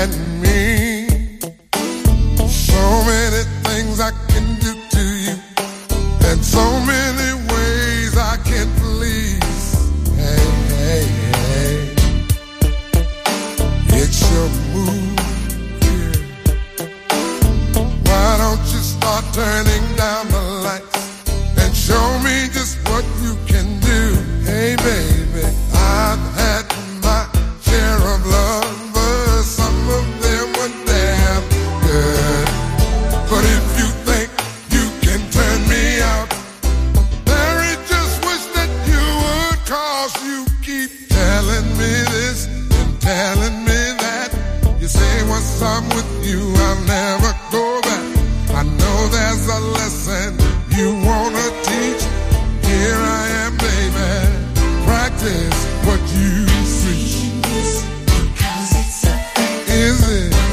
and what you see. Is it?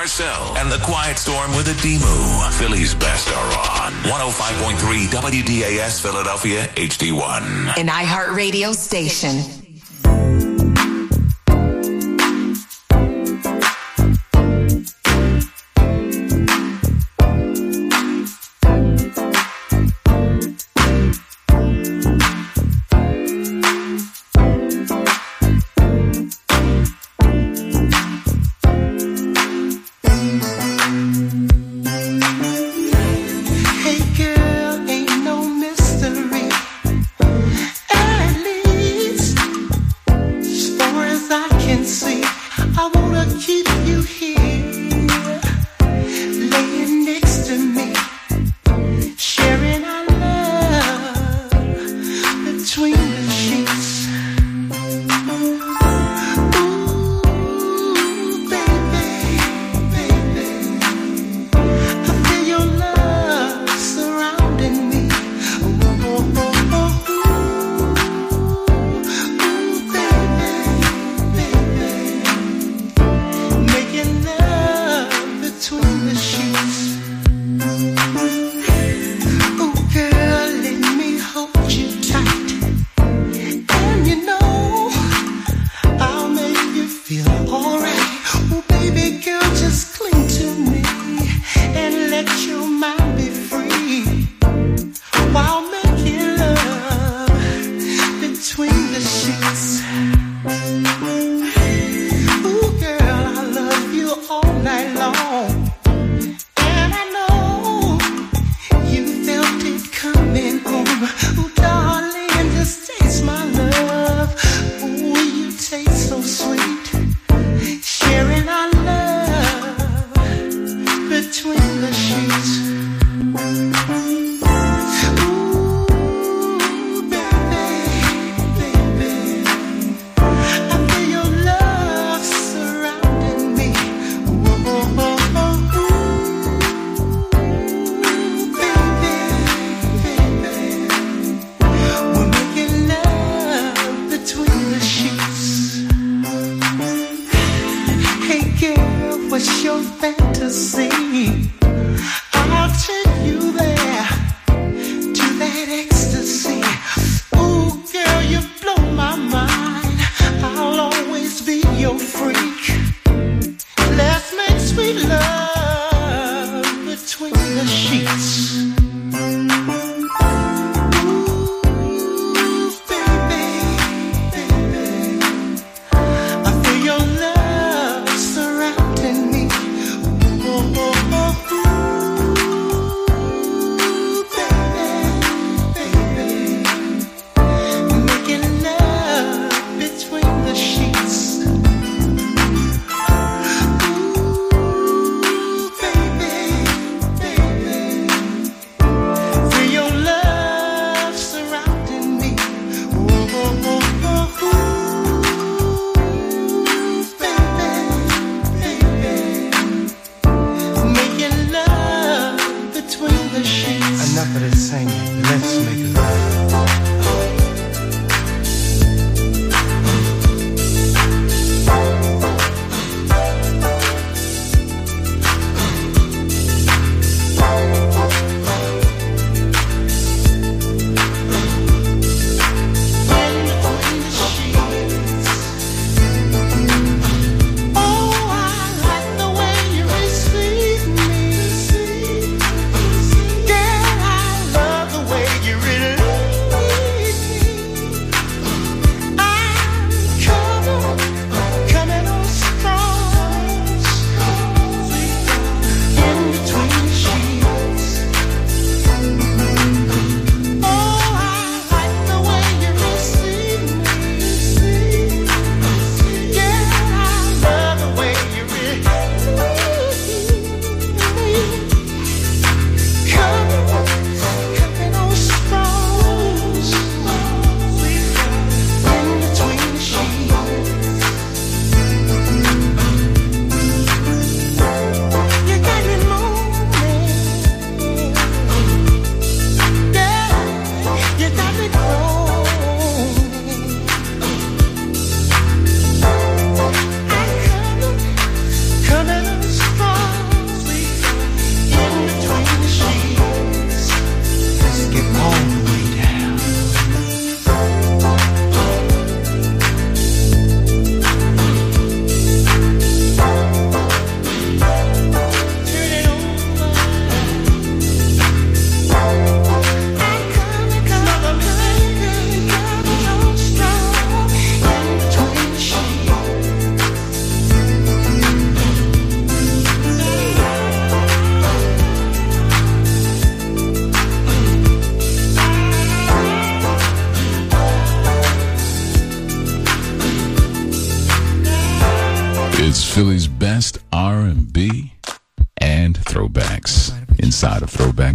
Garcelle and The Quiet Storm with Adimu. Philly's best are on 105.3 WDAS Philadelphia HD1. An iHeartRadio station.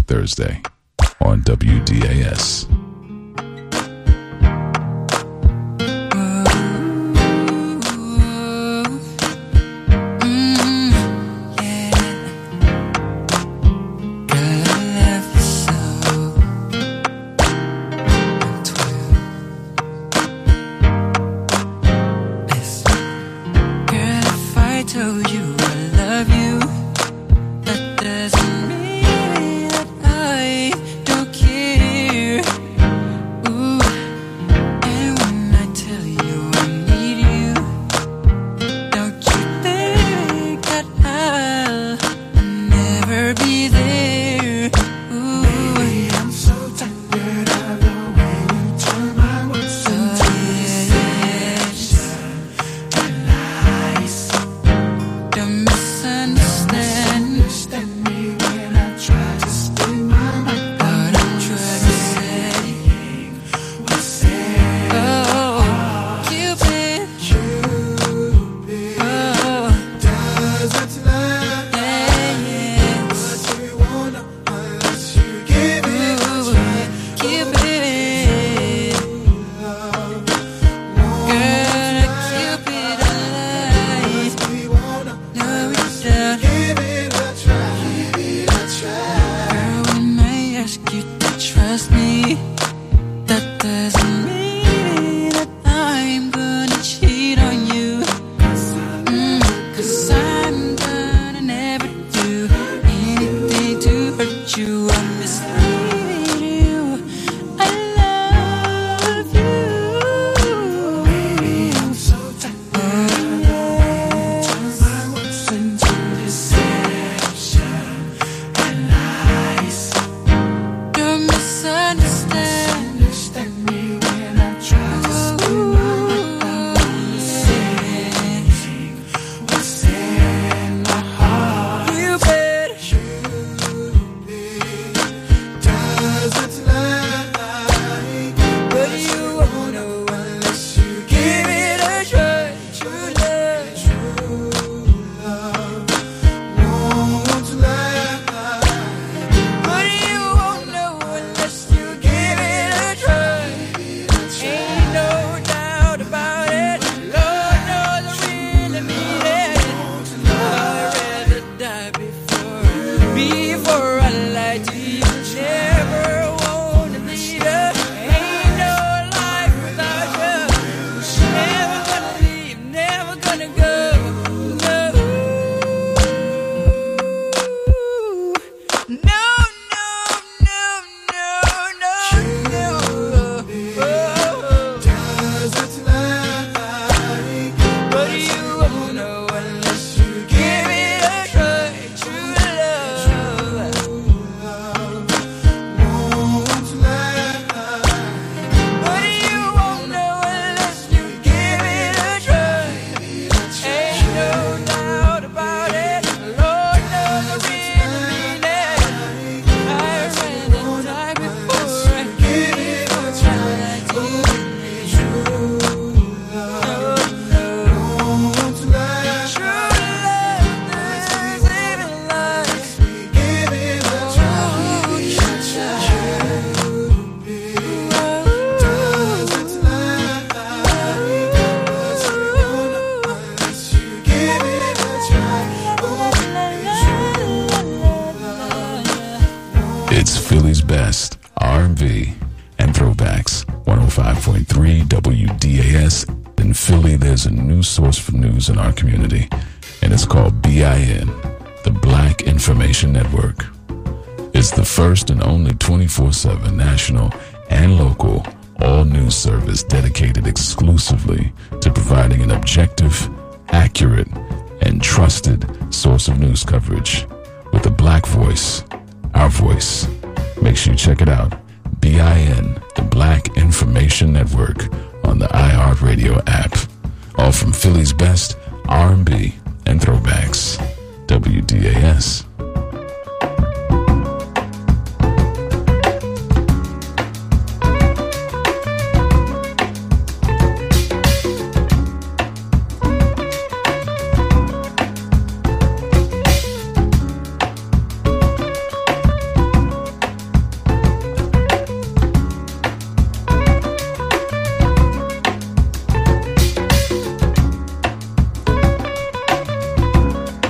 Thursday on WDAS. Our community, and it's called BIN, the Black Information Network. It's the first and only 24-7 national and local all news service dedicated exclusively to providing an objective, accurate, and trusted source of news coverage with a black voice, our voice. Make sure you check it out. BIN, the Black Information Network on the iHeartRadio app. All from Philly's best R&B, and throwbacks. WDAS